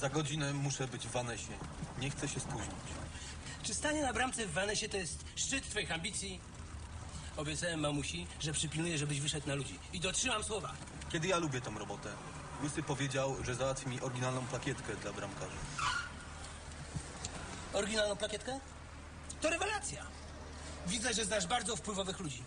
Za godzinę muszę być w Wanesie. Nie chcę się spóźnić. Czy stanie na bramce w Wanesie to jest szczyt twoich ambicji? Obiecałem mamusi, że przypilnuję, żebyś wyszedł na ludzi. I dotrzymam słowa. Kiedy ja lubię tą robotę? Łysy powiedział, że załatwi mi oryginalną plakietkę dla bramkarzy. Oryginalną plakietkę? To rewelacja. Widzę, że znasz bardzo wpływowych ludzi.